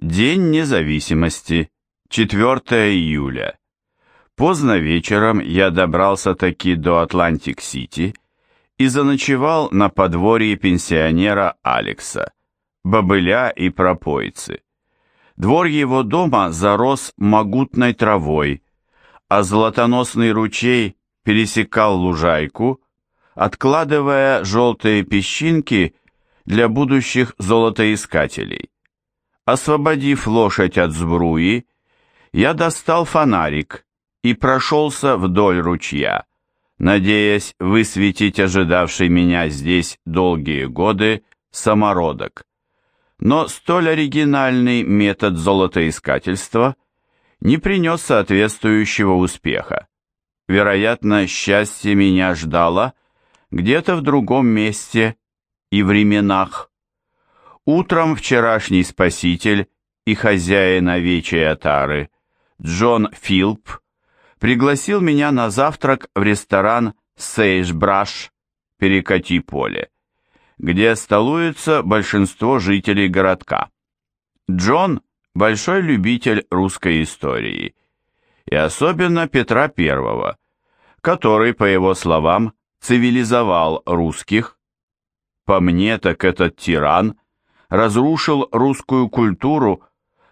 День независимости, 4 июля. Поздно вечером я добрался таки до Атлантик-Сити и заночевал на подворье пенсионера Алекса, бобыля и пропойцы. Двор его дома зарос могутной травой, а золотоносный ручей пересекал лужайку, откладывая желтые песчинки для будущих золотоискателей. Освободив лошадь от сбруи, я достал фонарик и прошелся вдоль ручья, надеясь высветить ожидавший меня здесь долгие годы самородок. Но столь оригинальный метод золотоискательства не принес соответствующего успеха. Вероятно, счастье меня ждало где-то в другом месте и временах. Утром вчерашний спаситель и хозяин овечьей отары Джон Филп пригласил меня на завтрак в ресторан Сейшбраш «Перекати поле», где столуется большинство жителей городка. Джон – большой любитель русской истории, и особенно Петра I, который, по его словам, цивилизовал русских. По мне, так этот тиран разрушил русскую культуру,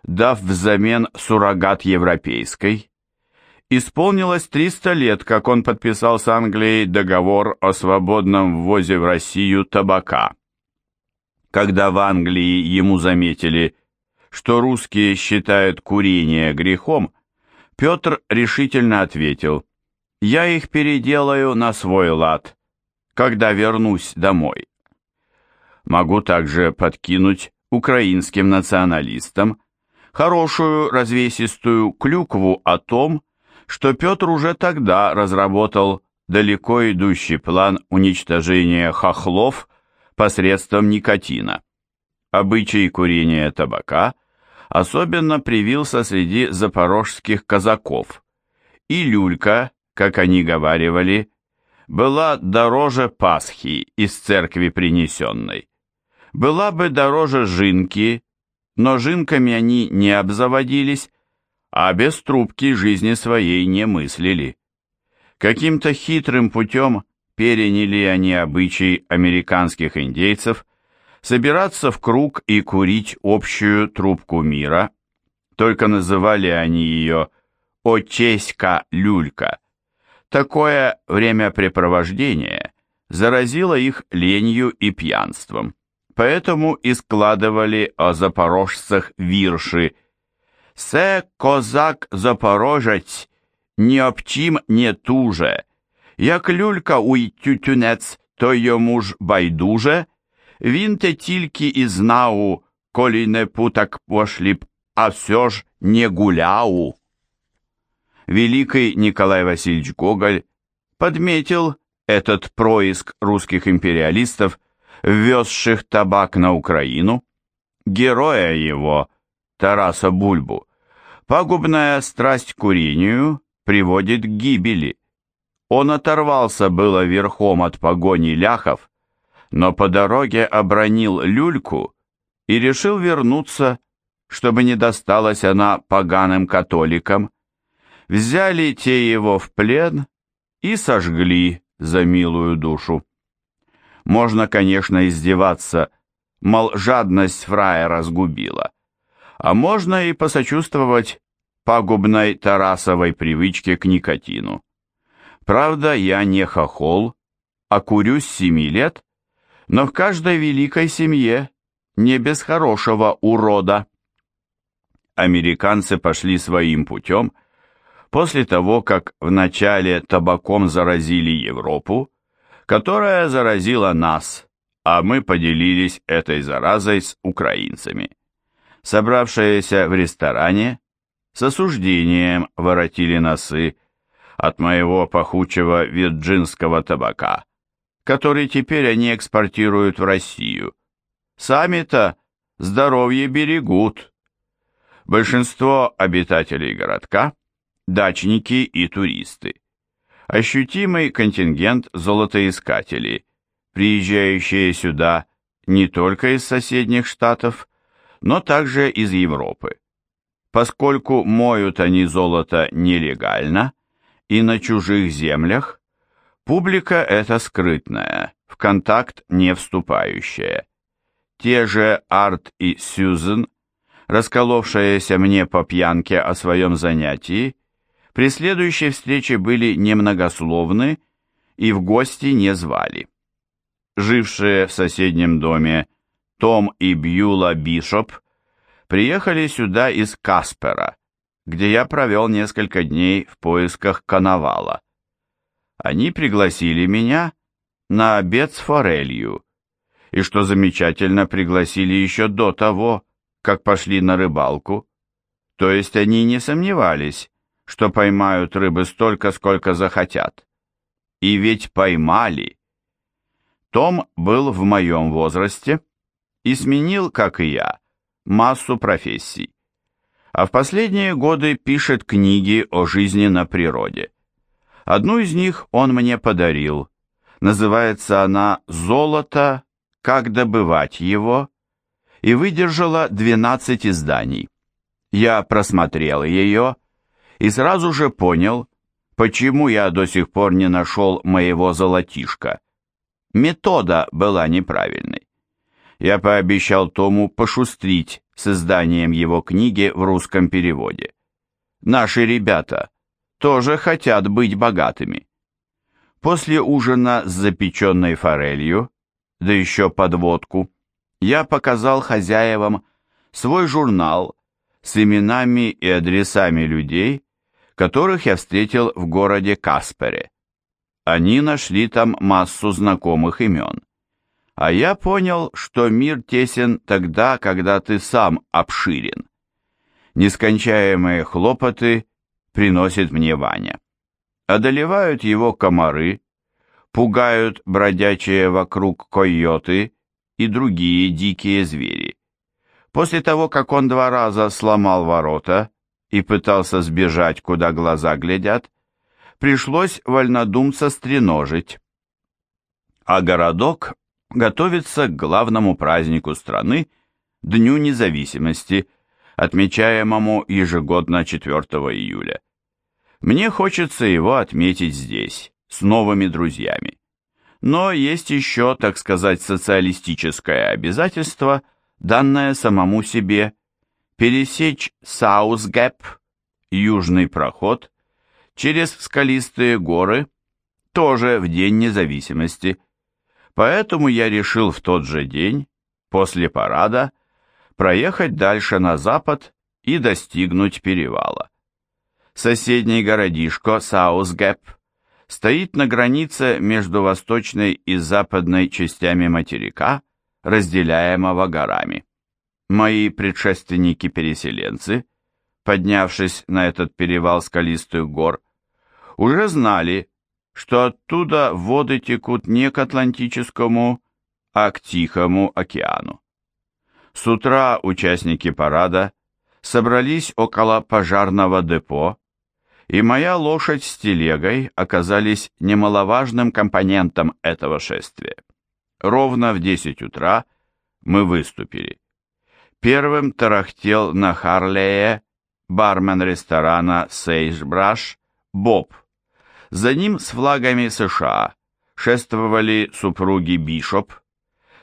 дав взамен суррогат европейской. Исполнилось 300 лет, как он подписал с Англией договор о свободном ввозе в Россию табака. Когда в Англии ему заметили, что русские считают курение грехом, Петр решительно ответил, «Я их переделаю на свой лад, когда вернусь домой». Могу также подкинуть украинским националистам хорошую развесистую клюкву о том, что Петр уже тогда разработал далеко идущий план уничтожения хохлов посредством никотина. Обычай курения табака особенно привился среди запорожских казаков, и люлька, как они говаривали, была дороже Пасхи из церкви принесенной была бы дороже жинки, но жинками они не обзаводились, а без трубки жизни своей не мыслили. Каким-то хитрым путем переняли они обычай американских индейцев собираться в круг и курить общую трубку мира, только называли они ее «Очеська-люлька». Такое времяпрепровождение заразило их ленью и пьянством поэтому и складывали о запорожцах вирши «Се козак-запорожець, ні об чим не туже, як люлька уй тютюнець, то йому ж байдуже, він те тільки і знау, колі не путак пошліп, а все ж не гуляу». Великий Николай Васильевич Гоголь подметил этот происк русских империалистов ввезших табак на Украину, героя его, Тараса Бульбу, пагубная страсть к курению приводит к гибели. Он оторвался было верхом от погони ляхов, но по дороге обронил люльку и решил вернуться, чтобы не досталась она поганым католикам. Взяли те его в плен и сожгли за милую душу. Можно, конечно, издеваться, мол, жадность фрая разгубила. А можно и посочувствовать пагубной Тарасовой привычке к никотину. Правда, я не хохол, а курю с семи лет, но в каждой великой семье не без хорошего урода. Американцы пошли своим путем после того, как вначале табаком заразили Европу, которая заразила нас, а мы поделились этой заразой с украинцами. Собравшиеся в ресторане с осуждением воротили носы от моего пахучего вирджинского табака, который теперь они экспортируют в Россию. Сами-то здоровье берегут. Большинство обитателей городка – дачники и туристы ощутимый контингент золотоискателей, приезжающие сюда не только из соседних штатов, но также из Европы. Поскольку моют они золото нелегально и на чужих землях, публика эта скрытная, в контакт не вступающая. Те же Арт и Сьюзен, расколовшиеся мне по пьянке о своем занятии, при следующей встрече были немногословны и в гости не звали. Жившие в соседнем доме Том и Бьюла Бишоп приехали сюда из Каспера, где я провел несколько дней в поисках коновала. Они пригласили меня на обед с форелью, и, что замечательно, пригласили еще до того, как пошли на рыбалку. То есть они не сомневались, что поймают рыбы столько, сколько захотят. И ведь поймали. Том был в моем возрасте и сменил, как и я, массу профессий. А в последние годы пишет книги о жизни на природе. Одну из них он мне подарил. Называется она «Золото как добывать его, и выдержала 12 изданий. Я просмотрел ее и сразу же понял, почему я до сих пор не нашел моего золотишка. Метода была неправильной. Я пообещал Тому пошустрить с изданием его книги в русском переводе. Наши ребята тоже хотят быть богатыми. После ужина с запеченной форелью да еще подводку, я показал хозяевам свой журнал с именами и адресами людей, которых я встретил в городе Каспере. Они нашли там массу знакомых имен. А я понял, что мир тесен тогда, когда ты сам обширен. Нескончаемые хлопоты приносит мне Ваня. Одолевают его комары, пугают бродячие вокруг койоты и другие дикие звери. После того, как он два раза сломал ворота и пытался сбежать, куда глаза глядят, пришлось вольнодумца стреножить. А городок готовится к главному празднику страны, Дню независимости, отмечаемому ежегодно 4 июля. Мне хочется его отметить здесь с новыми друзьями. Но есть еще, так сказать, социалистическое обязательство, данное самому себе, пересечь Саусгэп, южный проход, через скалистые горы, тоже в День независимости. Поэтому я решил в тот же день, после парада, проехать дальше на запад и достигнуть перевала. Соседний городишко Саусгэп стоит на границе между восточной и западной частями материка, разделяемого горами. Мои предшественники-переселенцы, поднявшись на этот перевал скалистых гор, уже знали, что оттуда воды текут не к Атлантическому, а к Тихому океану. С утра участники парада собрались около пожарного депо, и моя лошадь с телегой оказались немаловажным компонентом этого шествия. Ровно в 10 утра мы выступили. Первым тарахтел на Харлее бармен ресторана Сейджбраш Боб. За ним с флагами США шествовали супруги Бишоп.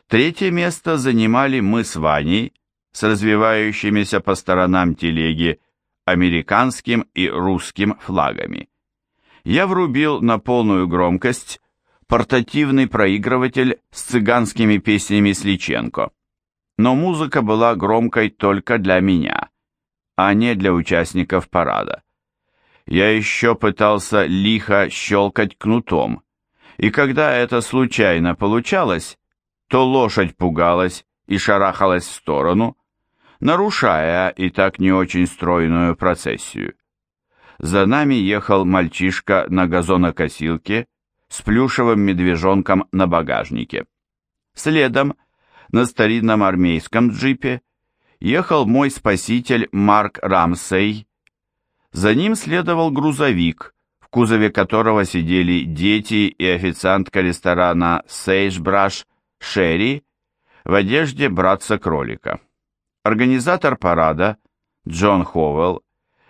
Третье место занимали мы с Ваней с развивающимися по сторонам телеги американским и русским флагами. Я врубил на полную громкость портативный проигрыватель с цыганскими песнями Сличенко. Но музыка была громкой только для меня, а не для участников парада. Я еще пытался лихо щелкать кнутом, и когда это случайно получалось, то лошадь пугалась и шарахалась в сторону, нарушая и так не очень стройную процессию. За нами ехал мальчишка на газонокосилке с плюшевым медвежонком на багажнике. Следом, на старинном армейском джипе, ехал мой спаситель Марк Рамсей. За ним следовал грузовик, в кузове которого сидели дети и официантка ресторана Сейджбраш Шерри в одежде братца-кролика. Организатор парада, Джон Ховелл,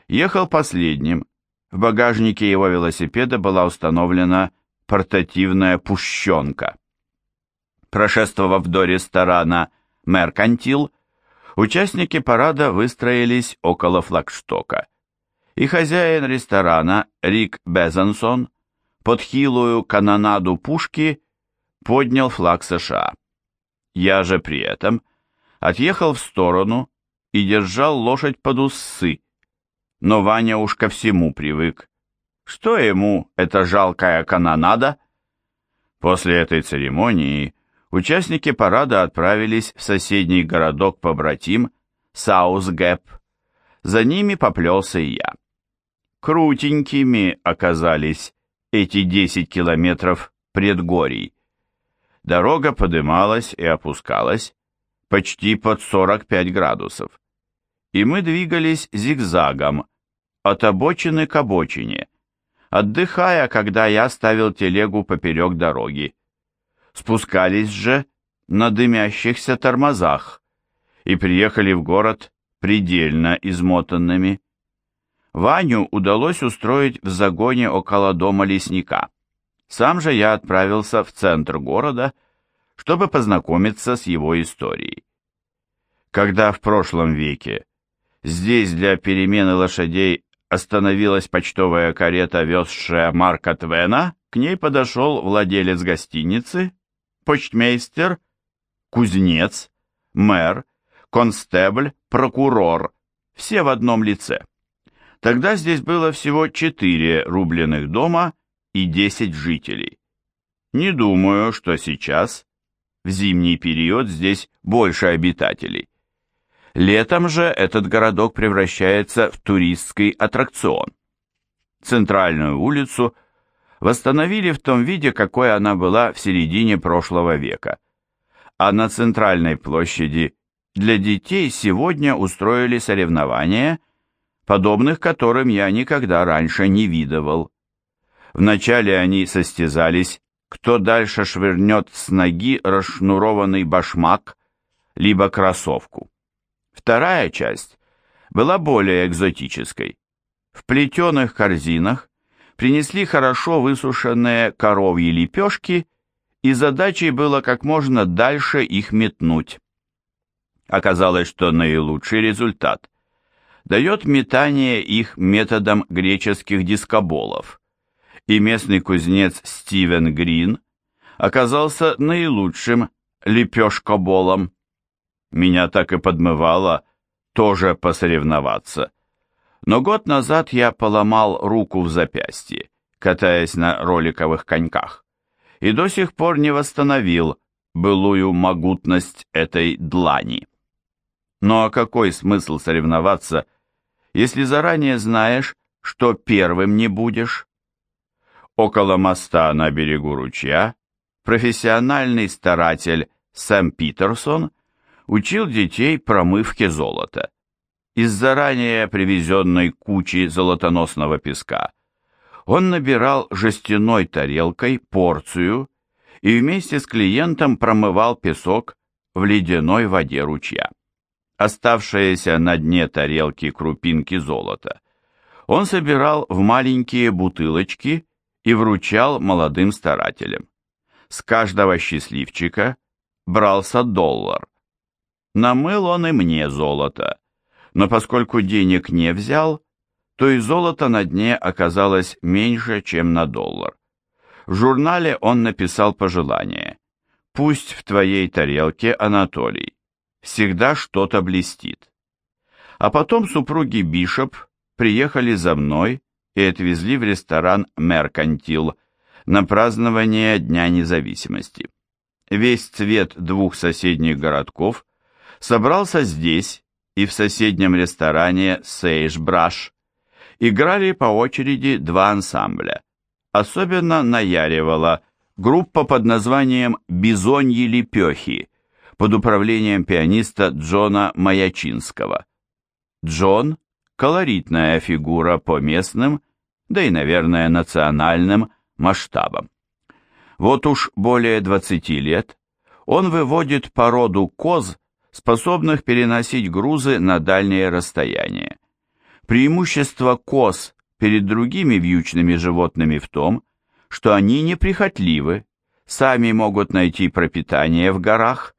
ехал последним. В багажнике его велосипеда была установлена портативная пущенка. Прошествовав до ресторана «Меркантил», участники парада выстроились около флагштока. И хозяин ресторана Рик Безансон под хилую канонаду пушки поднял флаг США. Я же при этом отъехал в сторону и держал лошадь под усы, но Ваня уж ко всему привык. Что ему эта жалкая канонада? После этой церемонии участники парада отправились в соседний городок-побратим Саусгэп. За ними поплелся и я. Крутенькими оказались эти 10 километров предгорий. Дорога подымалась и опускалась почти под 45 градусов. И мы двигались зигзагом от обочины к обочине, отдыхая, когда я ставил телегу поперек дороги спускались же на дымящихся тормозах и приехали в город предельно измотанными. Ваню удалось устроить в загоне около дома лесника. Сам же я отправился в центр города, чтобы познакомиться с его историей. Когда в прошлом веке здесь для перемены лошадей остановилась почтовая карета, везшая Марка Твена, к ней подошел владелец гостиницы почтмейстер, кузнец, мэр, констебль, прокурор, все в одном лице. Тогда здесь было всего четыре рубленых дома и десять жителей. Не думаю, что сейчас, в зимний период, здесь больше обитателей. Летом же этот городок превращается в туристский аттракцион. Центральную улицу – восстановили в том виде, какой она была в середине прошлого века. А на центральной площади для детей сегодня устроили соревнования, подобных которым я никогда раньше не видывал. Вначале они состязались, кто дальше швырнет с ноги расшнурованный башмак, либо кроссовку. Вторая часть была более экзотической. В плетеных корзинах принесли хорошо высушенные коровьи лепешки, и задачей было как можно дальше их метнуть. Оказалось, что наилучший результат дает метание их методом греческих дискоболов, и местный кузнец Стивен Грин оказался наилучшим лепешкоболом. Меня так и подмывало тоже посоревноваться но год назад я поломал руку в запястье, катаясь на роликовых коньках, и до сих пор не восстановил былую могутность этой длани. А какой смысл соревноваться, если заранее знаешь, что первым не будешь? Около моста на берегу ручья профессиональный старатель Сэм Питерсон учил детей промывке золота из заранее привезенной кучи золотоносного песка. Он набирал жестяной тарелкой порцию и вместе с клиентом промывал песок в ледяной воде ручья. Оставшиеся на дне тарелки крупинки золота он собирал в маленькие бутылочки и вручал молодым старателям. С каждого счастливчика брался доллар. Намыл он и мне золото, но поскольку денег не взял, то и золото на дне оказалось меньше, чем на доллар. В журнале он написал пожелание «Пусть в твоей тарелке, Анатолий, всегда что-то блестит». А потом супруги Бишоп приехали за мной и отвезли в ресторан «Меркантил» на празднование Дня независимости. Весь цвет двух соседних городков собрался здесь, и в соседнем ресторане «Сейш Браш» играли по очереди два ансамбля. Особенно наяривала группа под названием «Бизоньи лепехи» под управлением пианиста Джона Маячинского. Джон – колоритная фигура по местным, да и, наверное, национальным масштабам. Вот уж более 20 лет он выводит породу коз способных переносить грузы на дальние расстояния. Преимущество коз перед другими вьючными животными в том, что они неприхотливы, сами могут найти пропитание в горах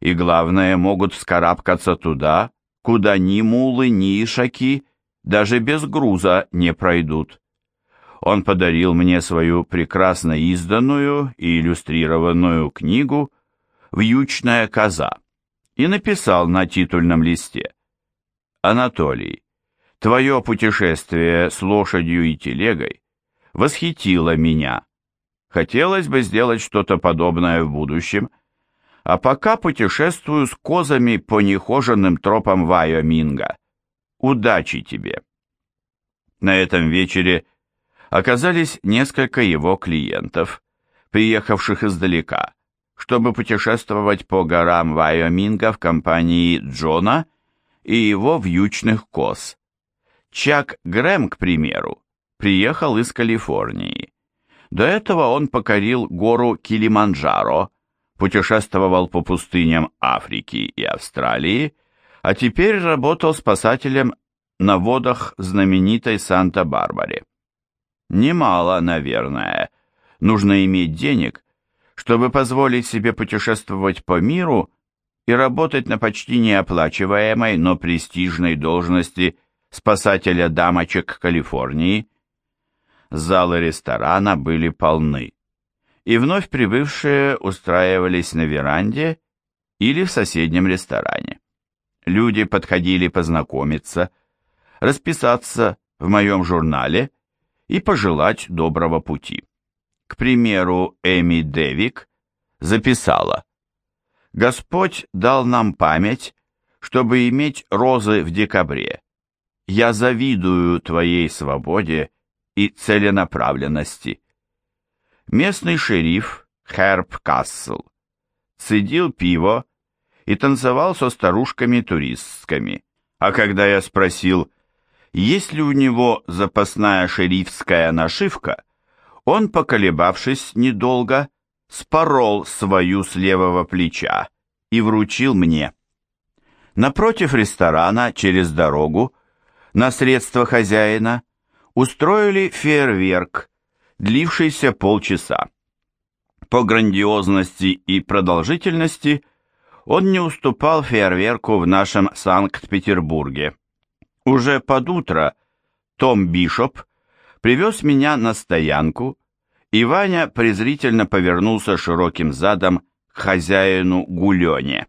и, главное, могут вскарабкаться туда, куда ни мулы, ни ишаки даже без груза не пройдут. Он подарил мне свою прекрасно изданную и иллюстрированную книгу «Вьючная коза» и написал на титульном листе «Анатолий, твое путешествие с лошадью и телегой восхитило меня. Хотелось бы сделать что-то подобное в будущем, а пока путешествую с козами по нехоженным тропам Вайоминга. Удачи тебе!» На этом вечере оказались несколько его клиентов, приехавших издалека, чтобы путешествовать по горам Вайоминга в компании Джона и его вьючных коз. Чак Грэм, к примеру, приехал из Калифорнии. До этого он покорил гору Килиманджаро, путешествовал по пустыням Африки и Австралии, а теперь работал спасателем на водах знаменитой Санта-Барбаре. Немало, наверное, нужно иметь денег, чтобы позволить себе путешествовать по миру и работать на почти неоплачиваемой, но престижной должности спасателя дамочек Калифорнии. Залы ресторана были полны и вновь прибывшие устраивались на веранде или в соседнем ресторане. Люди подходили познакомиться, расписаться в моем журнале и пожелать доброго пути. К примеру, Эми Девик записала «Господь дал нам память, чтобы иметь розы в декабре. Я завидую твоей свободе и целенаправленности». Местный шериф Херб Кассел цедил пиво и танцевал со старушками-туристскими. А когда я спросил, есть ли у него запасная шерифская нашивка, он, поколебавшись недолго, спорол свою с левого плеча и вручил мне. Напротив ресторана, через дорогу, на средства хозяина, устроили фейерверк длившийся полчаса. По грандиозности и продолжительности он не уступал фейерверку в нашем Санкт-Петербурге. Уже под утро Том Бишоп привез меня на стоянку, и Ваня презрительно повернулся широким задом к хозяину Гулене.